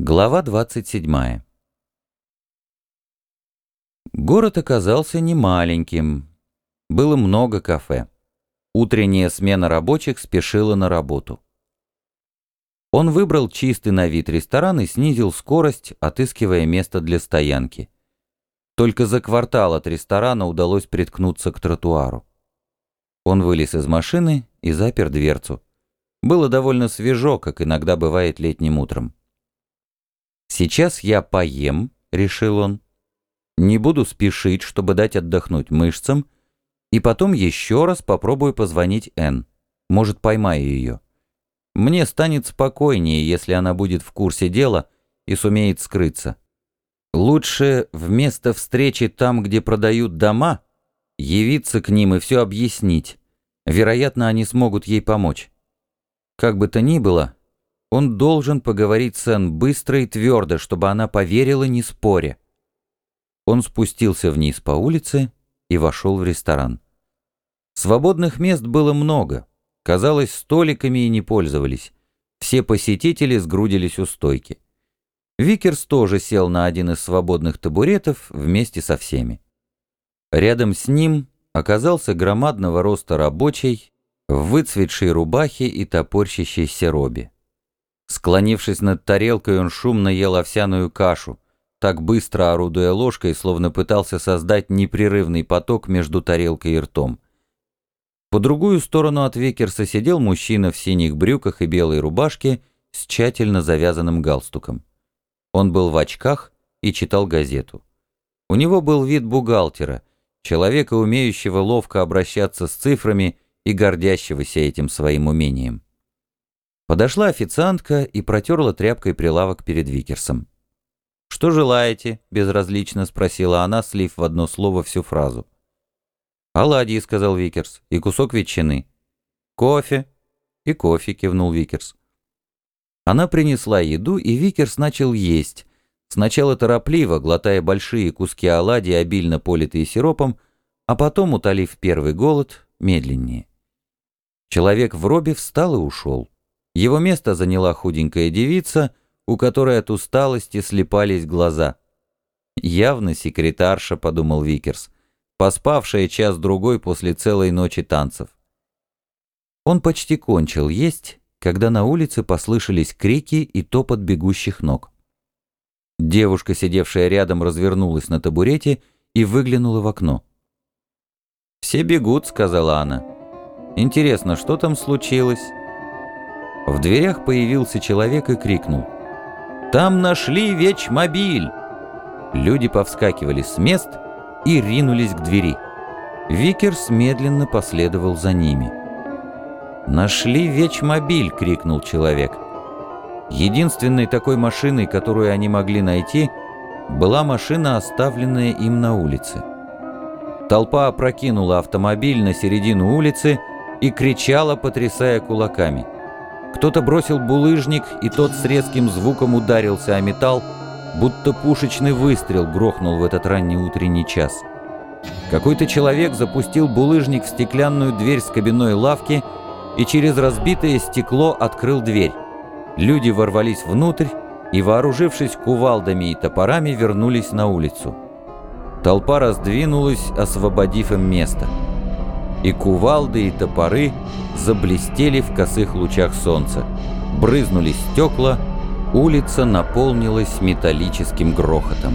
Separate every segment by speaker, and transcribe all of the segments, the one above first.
Speaker 1: Глава 27 Город оказался немаленьким. Было много кафе. Утренняя смена рабочих спешила на работу. Он выбрал чистый на вид ресторан и снизил скорость, отыскивая место для стоянки. Только за квартал от ресторана удалось приткнуться к тротуару. Он вылез из машины и запер дверцу. Было довольно свежо, как иногда бывает летним утром. «Сейчас я поем», — решил он. «Не буду спешить, чтобы дать отдохнуть мышцам, и потом еще раз попробую позвонить Н. Может, поймаю ее. Мне станет спокойнее, если она будет в курсе дела и сумеет скрыться. Лучше вместо встречи там, где продают дома, явиться к ним и все объяснить. Вероятно, они смогут ей помочь». Как бы то ни было, он должен поговорить с Энн быстро и твердо, чтобы она поверила, не споря. Он спустился вниз по улице и вошел в ресторан. Свободных мест было много. Казалось, столиками и не пользовались. Все посетители сгрудились у стойки. Викерс тоже сел на один из свободных табуретов вместе со всеми. Рядом с ним оказался громадного роста рабочий в выцветшей рубахе и топорщащейся робе. Склонившись над тарелкой, он шумно ел овсяную кашу, так быстро орудуя ложкой, словно пытался создать непрерывный поток между тарелкой и ртом. По другую сторону от Викерса сидел мужчина в синих брюках и белой рубашке с тщательно завязанным галстуком. Он был в очках и читал газету. У него был вид бухгалтера, человека, умеющего ловко обращаться с цифрами и гордящегося этим своим умением. Подошла официантка и протерла тряпкой прилавок перед Викерсом. «Что желаете?» — безразлично спросила она, слив в одно слово всю фразу. «Оладьи», — сказал Викерс, — «и кусок ветчины». «Кофе?» «И кофе», — кивнул Викерс. Она принесла еду, и Викерс начал есть. Сначала торопливо, глотая большие куски оладьи, обильно политые сиропом, а потом, утолив первый голод, медленнее. Человек в робе встал и ушел. Его место заняла худенькая девица, у которой от усталости слепались глаза. «Явно секретарша», — подумал Викерс, поспавшая час-другой после целой ночи танцев. Он почти кончил есть, когда на улице послышались крики и топот бегущих ног. Девушка, сидевшая рядом, развернулась на табурете и выглянула в окно. «Все бегут», — сказала она. Интересно, что там случилось? В дверях появился человек и крикнул. «Там нашли вечмобиль!» Люди повскакивали с мест и ринулись к двери. Викерс медленно последовал за ними. «Нашли вечмобиль!» — крикнул человек. Единственной такой машиной, которую они могли найти, была машина, оставленная им на улице. Толпа опрокинула автомобиль на середину улицы и кричала, потрясая кулаками. Кто-то бросил булыжник, и тот с резким звуком ударился о металл, будто пушечный выстрел грохнул в этот ранний утренний час. Какой-то человек запустил булыжник в стеклянную дверь с кабиной лавки и через разбитое стекло открыл дверь. Люди ворвались внутрь и, вооружившись кувалдами и топорами, вернулись на улицу. Толпа раздвинулась, освободив им место и кувалды и топоры заблестели в косых лучах солнца. Брызнули стекла, улица наполнилась металлическим грохотом.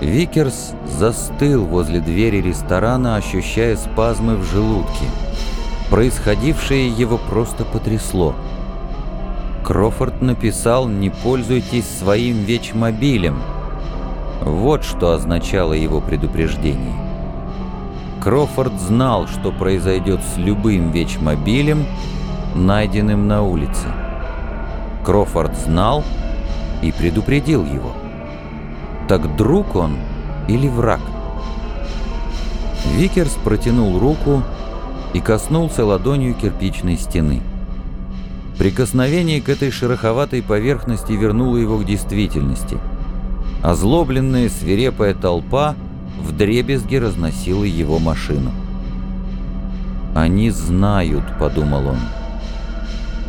Speaker 1: Викерс застыл возле двери ресторана, ощущая спазмы в желудке. Происходившее его просто потрясло. Крофорд написал «Не пользуйтесь своим вечмобилем». Вот что означало его предупреждение. Крофорд знал, что произойдет с любым вечмобилем, найденным на улице. Крофорд знал и предупредил его. Так друг он или враг? Викерс протянул руку и коснулся ладонью кирпичной стены. Прикосновение к этой шероховатой поверхности вернуло его к действительности. Озлобленная свирепая толпа — вдребезги разносила его машину. «Они знают», — подумал он.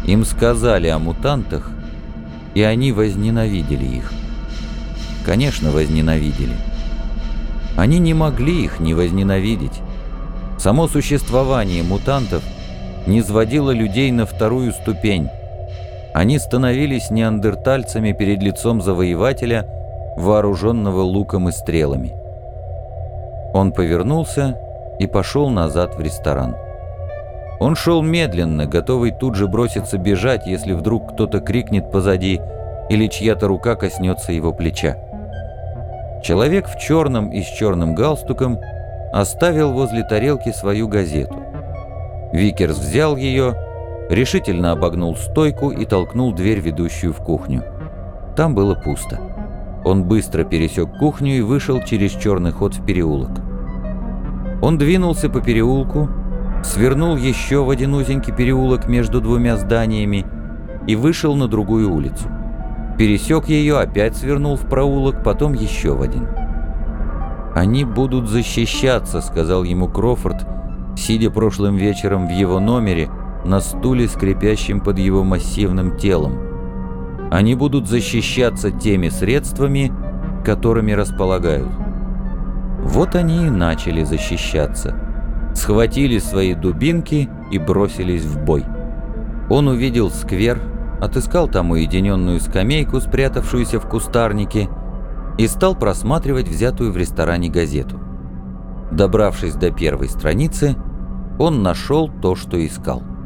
Speaker 1: «Им сказали о мутантах, и они возненавидели их. Конечно, возненавидели. Они не могли их не возненавидеть. Само существование мутантов не сводило людей на вторую ступень. Они становились неандертальцами перед лицом завоевателя, вооруженного луком и стрелами. Он повернулся и пошел назад в ресторан. Он шел медленно, готовый тут же броситься бежать, если вдруг кто-то крикнет позади или чья-то рука коснется его плеча. Человек в черном и с черным галстуком оставил возле тарелки свою газету. Викерс взял ее, решительно обогнул стойку и толкнул дверь, ведущую в кухню. Там было пусто. Он быстро пересек кухню и вышел через черный ход в переулок. Он двинулся по переулку, свернул еще в один узенький переулок между двумя зданиями и вышел на другую улицу. Пересек ее, опять свернул в проулок, потом еще в один. «Они будут защищаться», — сказал ему Крофорд, сидя прошлым вечером в его номере на стуле, скрипящем под его массивным телом. «Они будут защищаться теми средствами, которыми располагают». Вот они и начали защищаться — схватили свои дубинки и бросились в бой. Он увидел сквер, отыскал там уединенную скамейку, спрятавшуюся в кустарнике, и стал просматривать взятую в ресторане газету. Добравшись до первой страницы, он нашел то, что искал –